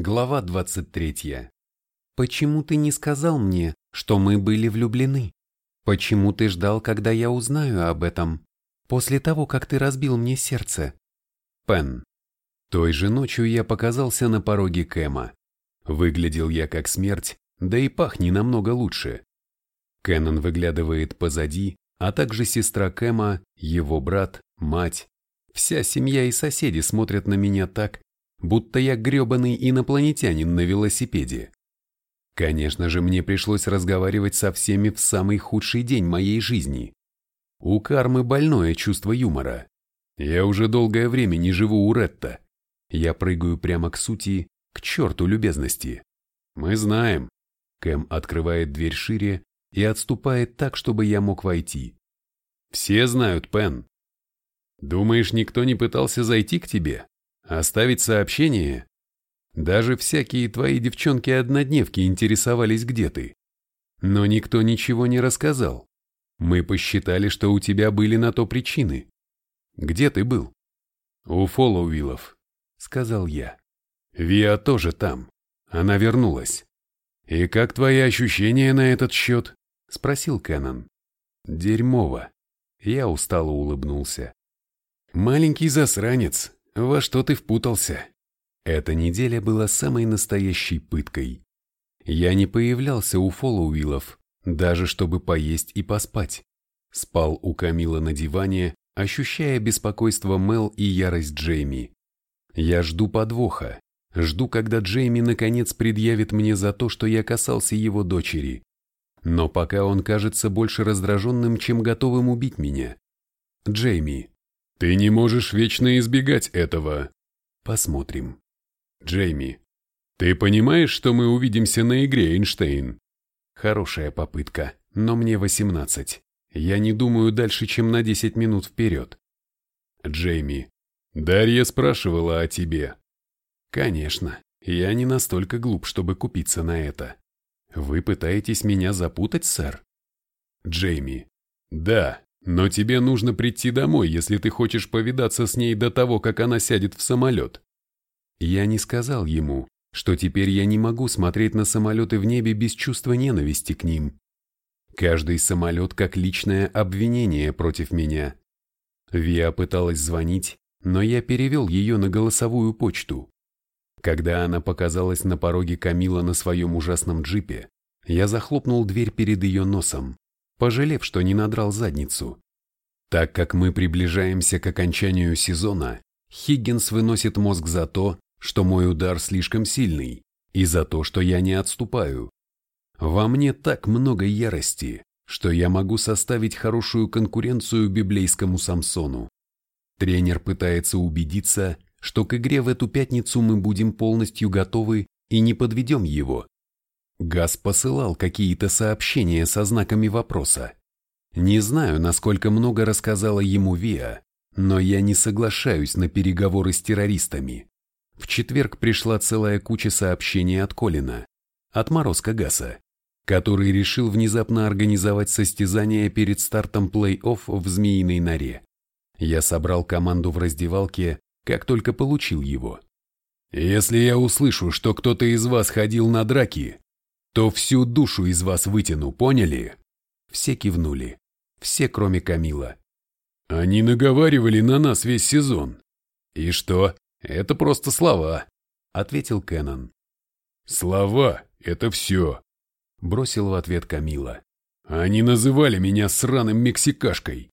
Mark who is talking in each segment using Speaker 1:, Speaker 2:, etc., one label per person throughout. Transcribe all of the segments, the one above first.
Speaker 1: Глава 23. Почему ты не сказал мне, что мы были влюблены? Почему ты ждал, когда я узнаю об этом, после того, как ты разбил мне сердце? Пен. Той же ночью я показался на пороге Кэма. Выглядел я как смерть, да и пах не намного лучше. Кэнон выглядывает позади, а также сестра Кэма, его брат, мать. Вся семья и соседи смотрят на меня так, будто я грёбаный инопланетянин на велосипеде. Конечно же, мне пришлось разговаривать со всеми в самый худший день моей жизни. У кармы больное чувство юмора. Я уже долгое время не живу у Ретта. Я прыгаю прямо к сути, к черту любезности. Мы знаем. Кэм открывает дверь шире и отступает так, чтобы я мог войти. Все знают, Пен. Думаешь, никто не пытался зайти к тебе? Оставить сообщение? Даже всякие твои девчонки-однодневки интересовались, где ты. Но никто ничего не рассказал. Мы посчитали, что у тебя были на то причины. Где ты был? У Фоллоуиллов, сказал я. Виа тоже там. Она вернулась. И как твои ощущения на этот счет? Спросил Кэнон. Дерьмово. Я устало улыбнулся. Маленький засранец, во что ты впутался? Эта неделя была самой настоящей пыткой. Я не появлялся у Фоллоуиллов, даже чтобы поесть и поспать. Спал у Камила на диване, ощущая беспокойство Мел и ярость Джейми. Я жду подвоха, жду, когда Джейми наконец предъявит мне за то, что я касался его дочери. Но пока он кажется больше раздраженным, чем готовым убить меня. Джейми, ты не можешь вечно избегать этого. Посмотрим. Джейми, ты понимаешь, что мы увидимся на игре, Эйнштейн? Хорошая попытка, но мне 18. Я не думаю дальше, чем на 10 минут вперед. Джейми, Дарья спрашивала о тебе. Конечно, я не настолько глуп, чтобы купиться на это. Вы пытаетесь меня запутать, сэр? Джейми, да, но тебе нужно прийти домой, если ты хочешь повидаться с ней до того, как она сядет в самолет. Я не сказал ему, что теперь я не могу смотреть на самолеты в небе без чувства ненависти к ним. Каждый самолет как личное обвинение против меня. Виа пыталась звонить, но я перевел ее на голосовую почту. Когда она показалась на пороге Камила на своем ужасном джипе, я захлопнул дверь перед ее носом пожалев, что не надрал задницу. Так как мы приближаемся к окончанию сезона, Хиггинс выносит мозг за то, что мой удар слишком сильный, и за то, что я не отступаю. Во мне так много ярости, что я могу составить хорошую конкуренцию библейскому Самсону. Тренер пытается убедиться, что к игре в эту пятницу мы будем полностью готовы и не подведем его. Газ посылал какие-то сообщения со знаками вопроса. Не знаю, насколько много рассказала ему Виа, но я не соглашаюсь на переговоры с террористами. В четверг пришла целая куча сообщений от Колина, отморозка Гаса, который решил внезапно организовать состязание перед стартом плей-офф в Змеиной норе. Я собрал команду в раздевалке, как только получил его. «Если я услышу, что кто-то из вас ходил на драки, то всю душу из вас вытяну, поняли? Все кивнули. Все, кроме Камила. Они наговаривали на нас весь сезон. И что? Это просто слова, ответил Кеннон. Слова — это все, бросил в ответ Камила. Они называли меня сраным мексикашкой.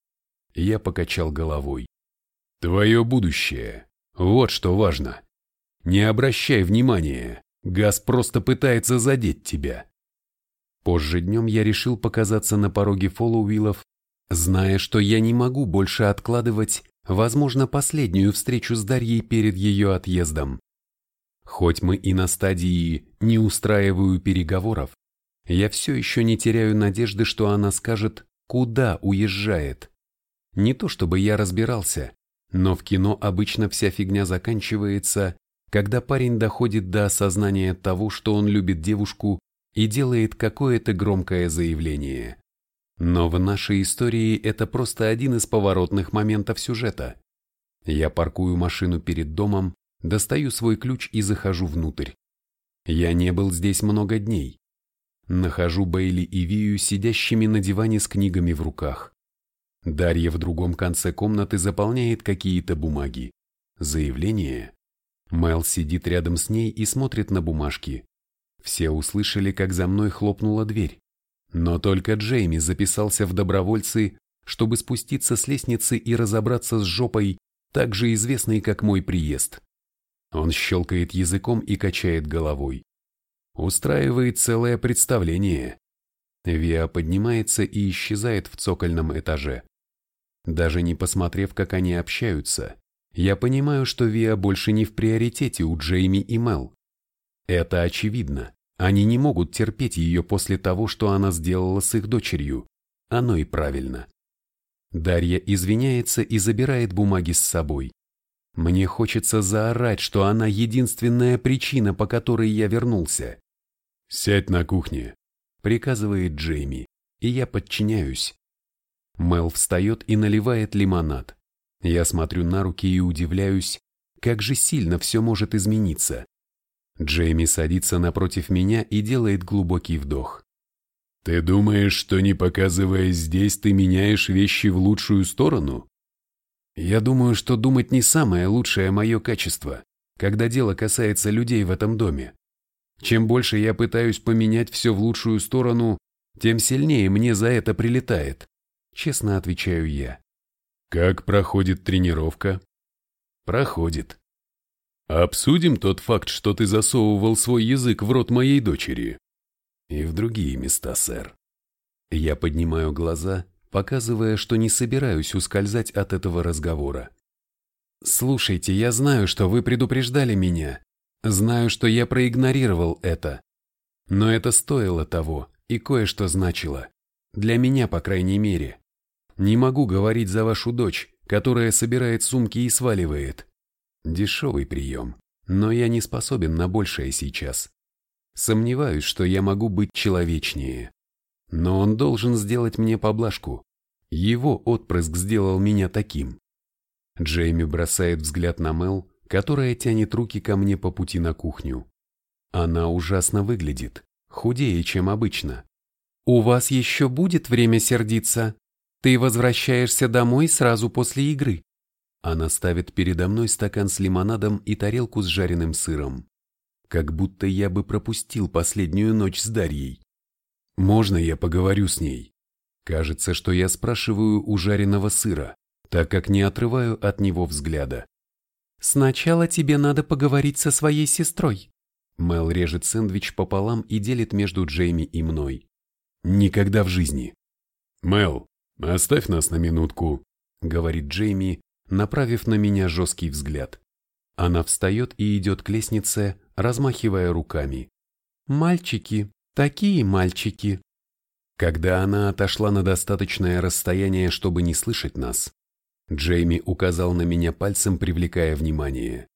Speaker 1: Я покачал головой. Твое будущее. Вот что важно. Не обращай внимания. Газ просто пытается задеть тебя. Позже днем я решил показаться на пороге Фоллоуиллов, зная, что я не могу больше откладывать, возможно, последнюю встречу с Дарьей перед ее отъездом. Хоть мы и на стадии «не устраиваю переговоров», я все еще не теряю надежды, что она скажет, куда уезжает. Не то чтобы я разбирался, но в кино обычно вся фигня заканчивается, когда парень доходит до осознания того, что он любит девушку и делает какое-то громкое заявление. Но в нашей истории это просто один из поворотных моментов сюжета. Я паркую машину перед домом, достаю свой ключ и захожу внутрь. Я не был здесь много дней. Нахожу Бейли и Вию сидящими на диване с книгами в руках. Дарья в другом конце комнаты заполняет какие-то бумаги. Заявление. Мэл сидит рядом с ней и смотрит на бумажки. Все услышали, как за мной хлопнула дверь. Но только Джейми записался в добровольцы, чтобы спуститься с лестницы и разобраться с жопой, также известной как мой приезд. Он щелкает языком и качает головой. Устраивает целое представление. Виа поднимается и исчезает в цокольном этаже. Даже не посмотрев, как они общаются, я понимаю, что Виа больше не в приоритете у Джейми и Мел. Это очевидно. Они не могут терпеть ее после того, что она сделала с их дочерью. Оно и правильно. Дарья извиняется и забирает бумаги с собой. Мне хочется заорать, что она единственная причина, по которой я вернулся. «Сядь на кухне», — приказывает Джейми, и я подчиняюсь. Мел встает и наливает лимонад. Я смотрю на руки и удивляюсь, как же сильно все может измениться. Джейми садится напротив меня и делает глубокий вдох. «Ты думаешь, что не показываясь здесь, ты меняешь вещи в лучшую сторону?» «Я думаю, что думать не самое лучшее мое качество, когда дело касается людей в этом доме. Чем больше я пытаюсь поменять все в лучшую сторону, тем сильнее мне за это прилетает. Честно отвечаю я. Как проходит тренировка? Проходит. Обсудим тот факт, что ты засовывал свой язык в рот моей дочери. И в другие места, сэр. Я поднимаю глаза, показывая, что не собираюсь ускользать от этого разговора. Слушайте, я знаю, что вы предупреждали меня, Знаю, что я проигнорировал это. Но это стоило того и кое-что значило. Для меня, по крайней мере. Не могу говорить за вашу дочь, которая собирает сумки и сваливает. Дешевый прием, но я не способен на большее сейчас. Сомневаюсь, что я могу быть человечнее. Но он должен сделать мне поблажку. Его отпрыск сделал меня таким. Джейми бросает взгляд на Мел, которая тянет руки ко мне по пути на кухню. Она ужасно выглядит, худее, чем обычно. «У вас еще будет время сердиться? Ты возвращаешься домой сразу после игры». Она ставит передо мной стакан с лимонадом и тарелку с жареным сыром. Как будто я бы пропустил последнюю ночь с Дарьей. «Можно я поговорю с ней?» Кажется, что я спрашиваю у жареного сыра, так как не отрываю от него взгляда. «Сначала тебе надо поговорить со своей сестрой». Мел режет сэндвич пополам и делит между Джейми и мной. «Никогда в жизни». «Мел, оставь нас на минутку», — говорит Джейми, направив на меня жесткий взгляд. Она встает и идет к лестнице, размахивая руками. «Мальчики, такие мальчики!» Когда она отошла на достаточное расстояние, чтобы не слышать нас, Джейми указал на меня пальцем, привлекая внимание.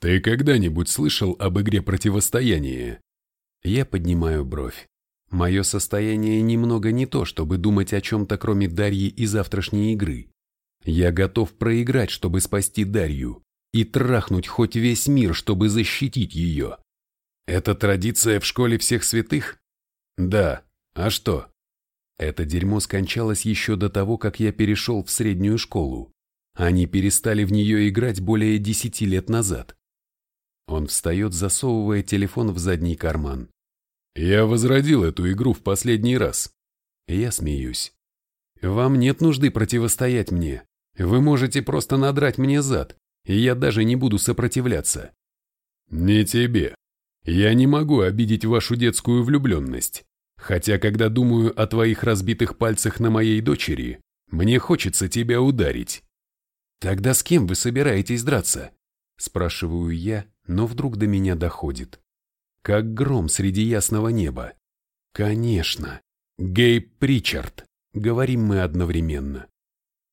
Speaker 1: «Ты когда-нибудь слышал об игре противостояния?» Я поднимаю бровь. Мое состояние немного не то, чтобы думать о чем-то кроме Дарьи и завтрашней игры. Я готов проиграть, чтобы спасти Дарью, и трахнуть хоть весь мир, чтобы защитить ее. Это традиция в школе всех святых? Да. А что? Это дерьмо скончалось еще до того, как я перешел в среднюю школу. Они перестали в нее играть более десяти лет назад. Он встает, засовывая телефон в задний карман. «Я возродил эту игру в последний раз». Я смеюсь. «Вам нет нужды противостоять мне. Вы можете просто надрать мне зад, и я даже не буду сопротивляться». «Не тебе. Я не могу обидеть вашу детскую влюбленность. Хотя, когда думаю о твоих разбитых пальцах на моей дочери, мне хочется тебя ударить. Тогда с кем вы собираетесь драться? Спрашиваю я, но вдруг до меня доходит. Как гром среди ясного неба. Конечно, Гейб Причард. Говорим мы одновременно.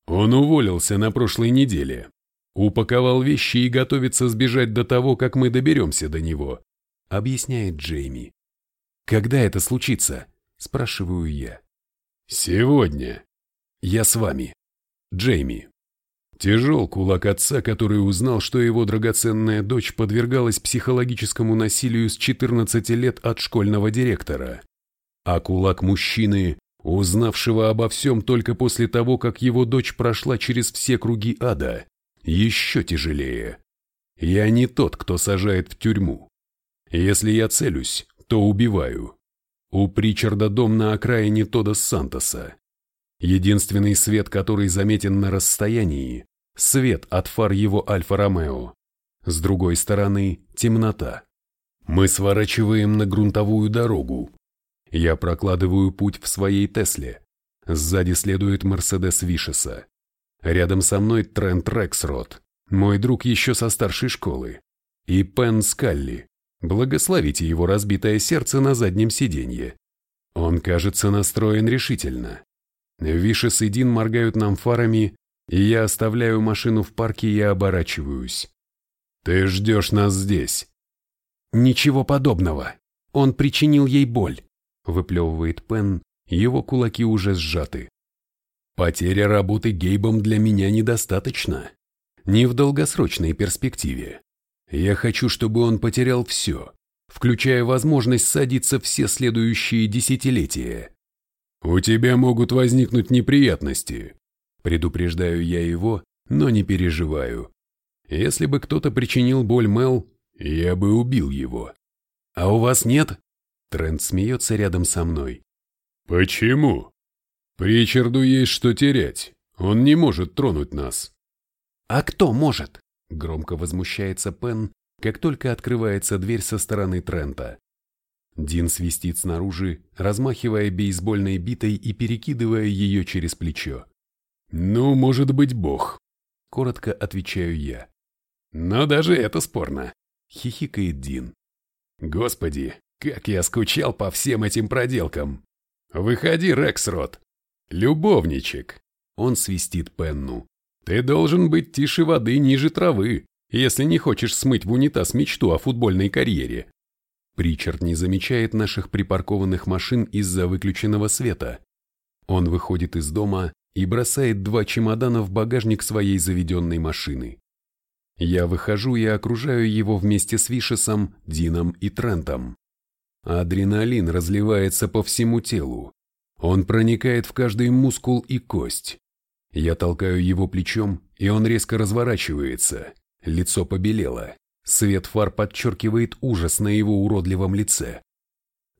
Speaker 1: Он уволился на прошлой неделе. Упаковал вещи и готовится сбежать до того, как мы доберемся до него, объясняет Джейми. «Когда это случится?» – спрашиваю я. «Сегодня. Я с вами. Джейми».
Speaker 2: Тяжел кулак отца, который узнал, что его драгоценная дочь подвергалась психологическому насилию с 14 лет от школьного директора. А кулак мужчины, узнавшего обо всем только после того, как его дочь прошла через все круги ада, еще тяжелее. Я не тот, кто сажает в тюрьму. Если я целюсь, то убиваю. У Причарда дом на окраине Тодос Сантоса. Единственный свет, который заметен на расстоянии – свет от фар его Альфа-Ромео. С другой стороны – темнота. Мы сворачиваем на грунтовую дорогу. Я прокладываю путь в своей Тесле. Сзади следует Мерседес Вишеса. Рядом со мной Трент Рексрот, мой друг еще со старшей школы. И Пен Скалли. Благословите его разбитое сердце на заднем сиденье. Он, кажется, настроен решительно. Вишес и Дин моргают нам фарами, и я оставляю машину в парке и оборачиваюсь. «Ты ждешь нас здесь?»
Speaker 1: «Ничего подобного. Он причинил ей боль», — выплевывает Пен, его кулаки уже сжаты.
Speaker 2: «Потеря работы Гейбом для меня недостаточно. Не в долгосрочной перспективе. Я хочу, чтобы он потерял все, включая возможность садиться все следующие десятилетия. «У тебя могут возникнуть неприятности», – предупреждаю я его, но не переживаю. Если бы кто-то причинил боль Мел, я бы убил его. «А у вас нет?» Трент смеется рядом со мной. «Почему?» «Причарду есть что терять. Он не может тронуть нас».
Speaker 1: «А кто может?» – громко возмущается Пен, как только открывается дверь со стороны Трента. Дин свистит снаружи, размахивая бейсбольной битой и перекидывая ее через плечо.
Speaker 2: «Ну, может быть, Бог», —
Speaker 1: коротко отвечаю я.
Speaker 2: «Но даже это спорно», —
Speaker 1: хихикает Дин.
Speaker 2: «Господи, как я скучал по всем этим проделкам! Выходи, Рексрот! Любовничек!» Он свистит Пенну. «Ты должен быть тише воды ниже травы, если не хочешь смыть в унитаз мечту о футбольной карьере».
Speaker 1: Причард не замечает наших припаркованных машин из-за выключенного света. Он выходит из дома и бросает два чемодана в багажник своей заведенной машины. Я выхожу и окружаю его вместе с Вишесом, Дином и Трентом. Адреналин разливается по всему телу. Он проникает в каждый мускул и кость. Я толкаю его плечом, и он резко разворачивается. Лицо побелело. Свет фар подчеркивает ужас на его уродливом лице.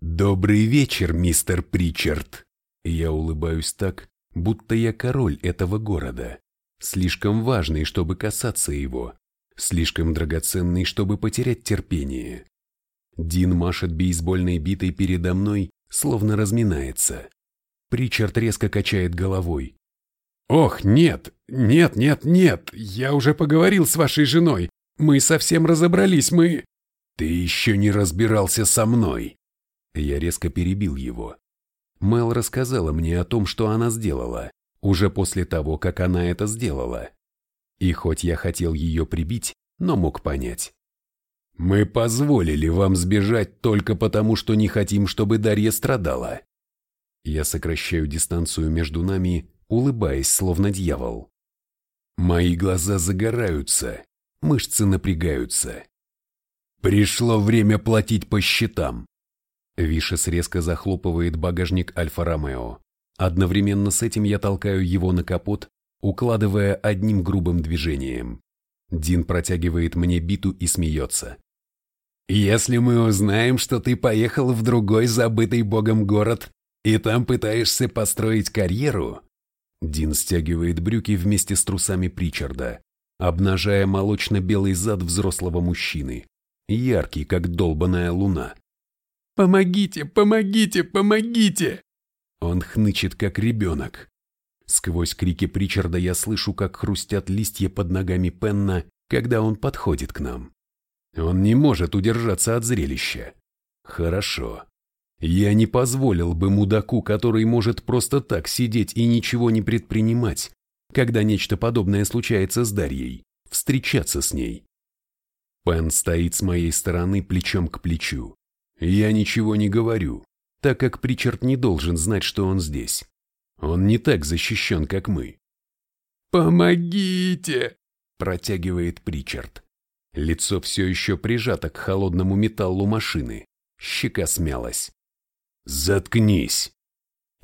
Speaker 1: «Добрый вечер, мистер Причард!» Я улыбаюсь так, будто я король этого города. Слишком важный, чтобы касаться его. Слишком драгоценный, чтобы потерять терпение. Дин машет бейсбольной битой передо мной, словно разминается. Причард резко качает головой.
Speaker 2: «Ох, нет, нет, нет, нет, я уже поговорил с вашей женой. Мы совсем разобрались, мы...»
Speaker 1: «Ты еще не разбирался со мной!» Я резко перебил его. Мел рассказала мне о том, что она сделала, уже после того, как она это сделала. И хоть я хотел ее прибить, но мог понять. «Мы позволили вам сбежать только потому, что не хотим, чтобы Дарья страдала». Я сокращаю дистанцию между нами, улыбаясь, словно дьявол. Мои глаза загораются, мышцы напрягаются. Пришло время платить по счетам. Вишес резко захлопывает багажник Альфа-Ромео. Одновременно с этим я толкаю его на капот, укладывая одним грубым движением. Дин протягивает мне биту и смеется. «Если мы узнаем, что ты поехал в другой забытый богом город и там пытаешься построить карьеру...» Дин стягивает брюки вместе с трусами Причарда обнажая молочно-белый зад взрослого мужчины, яркий, как долбаная луна.
Speaker 2: «Помогите, помогите, помогите!»
Speaker 1: Он хнычет, как ребенок. Сквозь крики Причарда я слышу, как хрустят листья под ногами Пенна, когда он подходит к нам. Он не может удержаться от зрелища. Хорошо. Я не позволил бы мудаку, который может просто так сидеть и ничего не предпринимать, когда нечто подобное случается с Дарьей, встречаться с ней. Пен стоит с моей стороны плечом к плечу. Я ничего не говорю, так как Причард не должен знать, что он здесь. Он не так защищен, как мы.
Speaker 2: «Помогите!» – протягивает Причард. Лицо все еще прижато к холодному металлу машины. Щека смялась. «Заткнись!»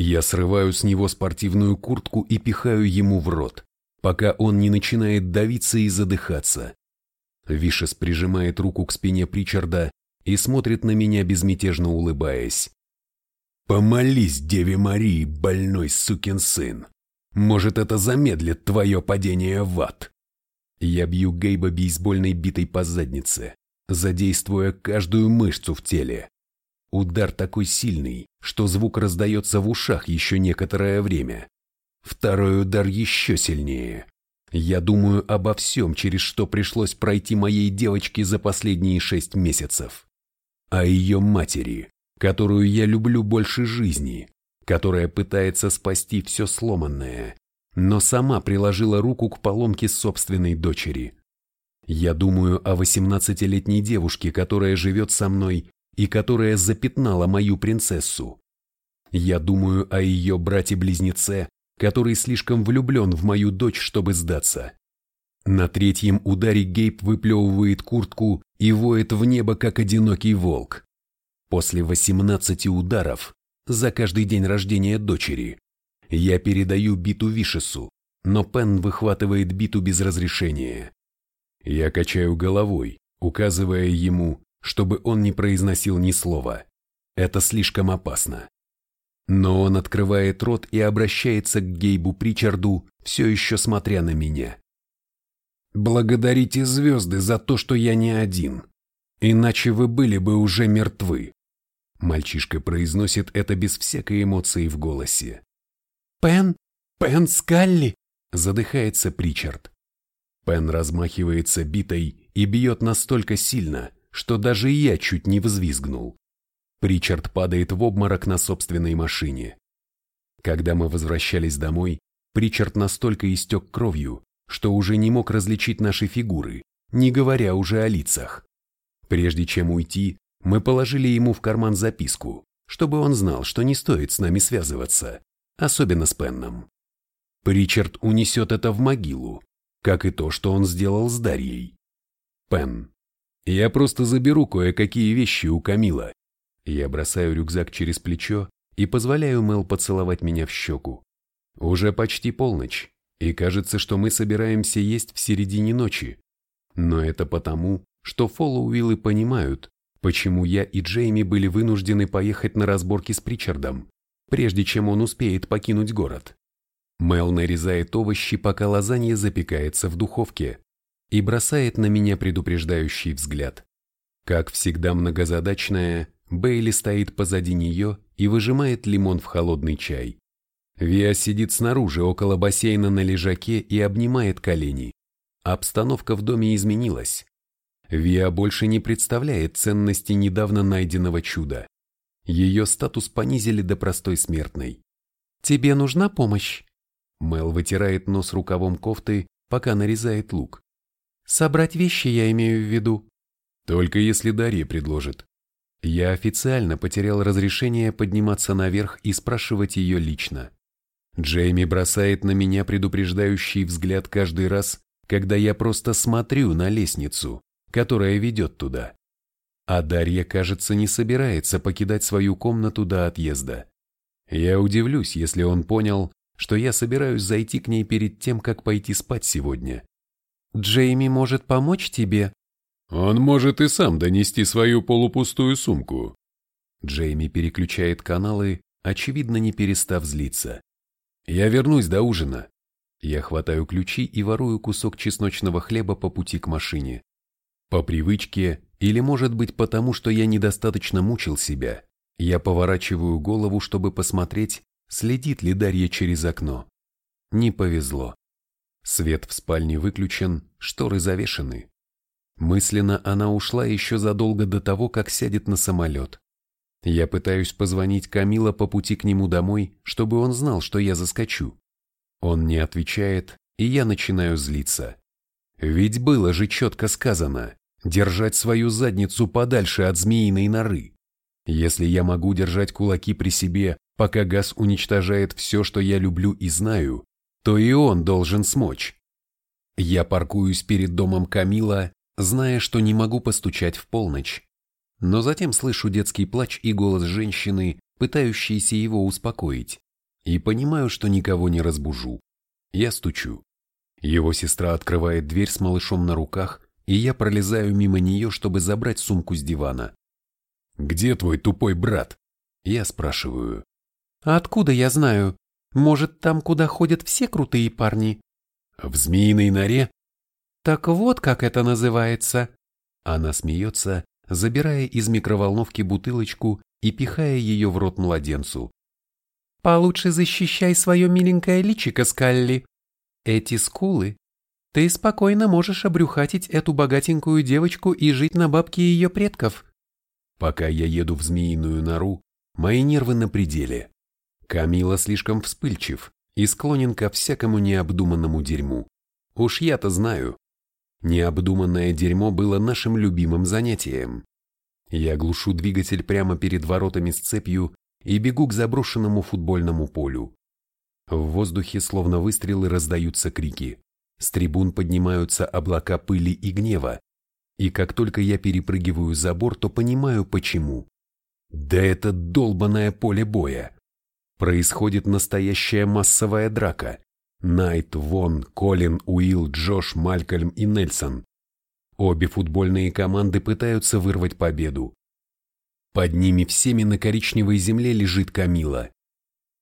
Speaker 2: Я срываю с него спортивную куртку и пихаю ему в рот, пока он не начинает давиться и задыхаться. Вишес прижимает руку к спине Причарда и смотрит на меня, безмятежно улыбаясь. «Помолись, Деве Марии, больной сукин сын!» Может, это замедлит твое падение в ад. Я бью Гейба бейсбольной битой по заднице, задействуя каждую мышцу в теле. Удар такой сильный, что звук раздается в ушах еще некоторое время. Второй удар еще сильнее. Я думаю обо всем, через что пришлось пройти моей девочке за последние шесть месяцев. О ее матери, которую я люблю больше жизни, которая пытается спасти все сломанное, но сама приложила руку к поломке собственной дочери. Я думаю о 18-летней девушке, которая живет со мной и которая запятнала мою принцессу. Я думаю о ее брате-близнеце, который слишком влюблен в мою дочь, чтобы сдаться. На третьем ударе Гейб выплевывает куртку и воет в небо, как одинокий волк. После 18 ударов за каждый день рождения дочери. Я передаю биту Вишесу, но Пен выхватывает биту без разрешения. Я качаю головой, указывая ему, чтобы он не произносил ни слова. Это слишком опасно. Но он открывает рот и обращается к Гейбу Причарду, все еще смотря на меня. «Благодарите звезды за то, что я не один, иначе вы были бы уже мертвы». Мальчишка произносит это без всякой эмоции в голосе. «Пен? Пен Скалли?» – задыхается Причард. Пен размахивается битой и бьет настолько сильно, что даже я чуть не взвизгнул. Причард падает в обморок на собственной машине. Когда мы возвращались домой, Причард настолько истек кровью, что уже не мог различить наши фигуры, не говоря уже о лицах. Прежде чем уйти, мы положили ему в карман записку, чтобы он знал, что не стоит с нами связываться, особенно с Пенном. Ричард унесет это в могилу, как и то, что он сделал с Дарьей. Пен. Я просто заберу кое-какие вещи у Камила. Я бросаю рюкзак через плечо и позволяю Мел поцеловать меня в щеку. Уже почти полночь, и кажется, что мы собираемся есть в середине ночи. Но это потому, что Фоллоуиллы понимают, почему я и Джейми были вынуждены поехать на разборки с Причардом, прежде чем он успеет покинуть город. Мел нарезает овощи, пока лазанья запекается в духовке, и бросает на меня предупреждающий взгляд. Как всегда многозадачная, Бейли стоит позади нее и выжимает лимон в холодный чай. Виа сидит снаружи, около бассейна на лежаке и обнимает колени. Обстановка в доме изменилась. Виа больше не представляет ценности недавно найденного чуда. Ее статус понизили до простой смертной. «Тебе нужна помощь?» Мел вытирает нос рукавом кофты, пока нарезает лук. «Собрать вещи я имею в виду». «Только если Дарья предложит». Я официально потерял разрешение подниматься наверх и спрашивать ее лично. Джейми бросает на меня предупреждающий взгляд каждый раз, когда я просто смотрю на лестницу которая ведет туда. А Дарья, кажется, не собирается покидать свою комнату до отъезда. Я удивлюсь, если он понял, что я собираюсь зайти к ней перед тем, как пойти спать сегодня. «Джейми может помочь тебе?» «Он может и сам донести свою полупустую сумку».
Speaker 1: Джейми переключает каналы, очевидно, не перестав злиться. «Я вернусь до ужина». Я хватаю ключи и ворую кусок чесночного хлеба по пути к машине. По привычке, или может быть потому, что я недостаточно мучил себя, я поворачиваю голову, чтобы посмотреть, следит ли Дарья через окно. Не повезло. Свет в спальне выключен, шторы завешены. Мысленно она ушла еще задолго до того, как сядет на самолет. Я пытаюсь позвонить Камила по пути к нему домой, чтобы он знал, что я заскочу. Он не отвечает, и я начинаю злиться. Ведь было же четко сказано, держать свою задницу подальше от змеиной норы. Если я могу держать кулаки при себе, пока газ уничтожает все, что я люблю и знаю, то и он должен смочь. Я паркуюсь перед домом Камила, зная, что не могу постучать в полночь. Но затем слышу детский плач и голос женщины, пытающейся его успокоить, и понимаю, что никого не разбужу. Я стучу. Его сестра открывает дверь с малышом на руках, и я пролезаю мимо нее, чтобы забрать сумку с дивана.
Speaker 2: «Где твой тупой брат?»
Speaker 1: Я спрашиваю. «А откуда я знаю? Может, там, куда ходят все крутые парни?»
Speaker 2: «В змеиной норе?»
Speaker 1: «Так вот, как это называется!» Она смеется, забирая из микроволновки бутылочку и пихая ее в рот младенцу. «Получше защищай свое миленькое личико, Скалли. Эти скулы. Ты спокойно можешь обрюхатить эту богатенькую девочку и жить на бабке ее предков».
Speaker 2: Пока я еду в змеиную нору, мои нервы на пределе. Камила слишком вспыльчив и склонен ко всякому необдуманному дерьму. Уж я-то знаю. Необдуманное дерьмо было нашим любимым занятием. Я глушу двигатель прямо перед воротами с цепью и бегу к заброшенному футбольному полю. В воздухе словно выстрелы раздаются крики. С трибун поднимаются облака пыли и гнева. И как только я перепрыгиваю забор, то понимаю почему. Да это долбанное поле боя. Происходит настоящая массовая драка. Найт, Вон, Колин, Уилл, Джош, Малькольм и Нельсон. Обе футбольные команды пытаются вырвать победу. Под ними всеми на коричневой земле лежит Камила.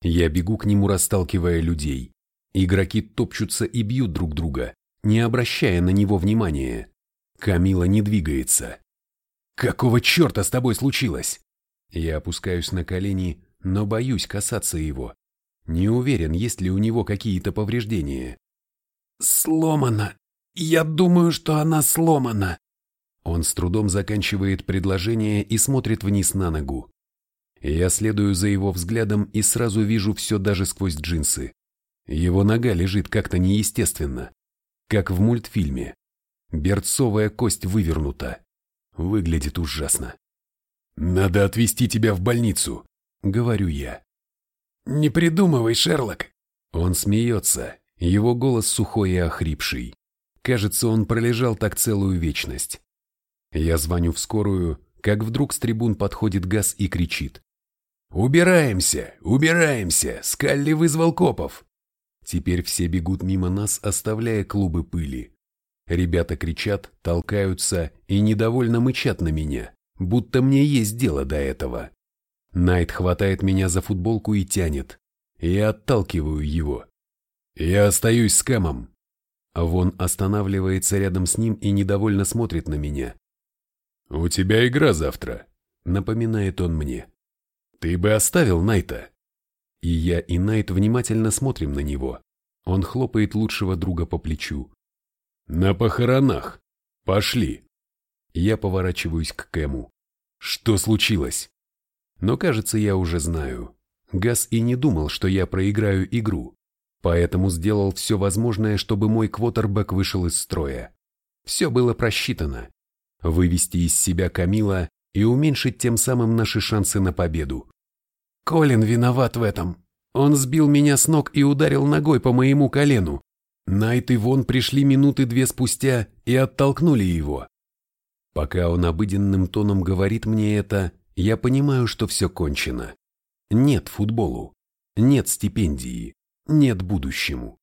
Speaker 2: Я бегу к нему, расталкивая людей. Игроки топчутся и бьют друг друга, не обращая на него внимания. Камила не двигается. «Какого черта с тобой случилось?» Я опускаюсь на колени, но боюсь касаться его. Не уверен, есть ли у него какие-то повреждения.
Speaker 1: «Сломана!» «Я думаю, что она сломана».
Speaker 2: Он с трудом заканчивает предложение и смотрит вниз на ногу. Я следую за его взглядом и сразу вижу все даже сквозь джинсы. Его нога лежит как-то неестественно, как в мультфильме. Берцовая кость вывернута. Выглядит ужасно. «Надо отвезти тебя в больницу», — говорю я.
Speaker 1: «Не придумывай, Шерлок!»
Speaker 2: Он смеется, его голос сухой и охрипший. Кажется, он пролежал так целую вечность. Я звоню в скорую, как вдруг с трибун подходит Газ и кричит. «Убираемся! Убираемся! Скалли вызвал копов!» Теперь все бегут мимо нас, оставляя клубы пыли. Ребята кричат, толкаются и недовольно мычат на меня, будто мне есть дело до этого. Найт хватает меня за футболку и тянет. Я отталкиваю его. Я остаюсь с Кэмом. Вон останавливается рядом с ним и недовольно смотрит на меня. «У тебя игра завтра», — напоминает он мне. «Ты бы оставил Найта». И я и Найт внимательно смотрим на него. Он хлопает лучшего друга по плечу. «На похоронах. Пошли». Я поворачиваюсь к Кэму. «Что случилось?» Но кажется, я уже знаю. Газ и не думал, что я проиграю игру. Поэтому сделал все возможное, чтобы мой квотербек вышел из строя. Все было просчитано. Вывести из себя Камила и уменьшить тем самым наши шансы на победу. Колин виноват в этом. Он сбил меня с ног и ударил ногой по моему колену. Найт и Вон пришли минуты две спустя и оттолкнули его. Пока он обыденным тоном говорит мне это, я понимаю, что все кончено. Нет футболу, нет стипендии, нет будущему.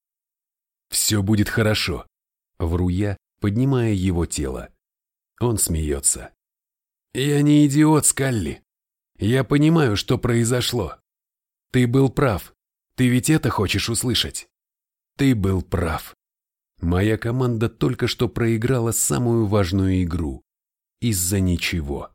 Speaker 2: Все будет хорошо, вру я, поднимая его тело. Он смеется. Я не идиот, Скалли. Я понимаю, что произошло. Ты был прав. Ты ведь это хочешь услышать? Ты был прав. Моя команда только что проиграла самую важную игру. Из-за ничего.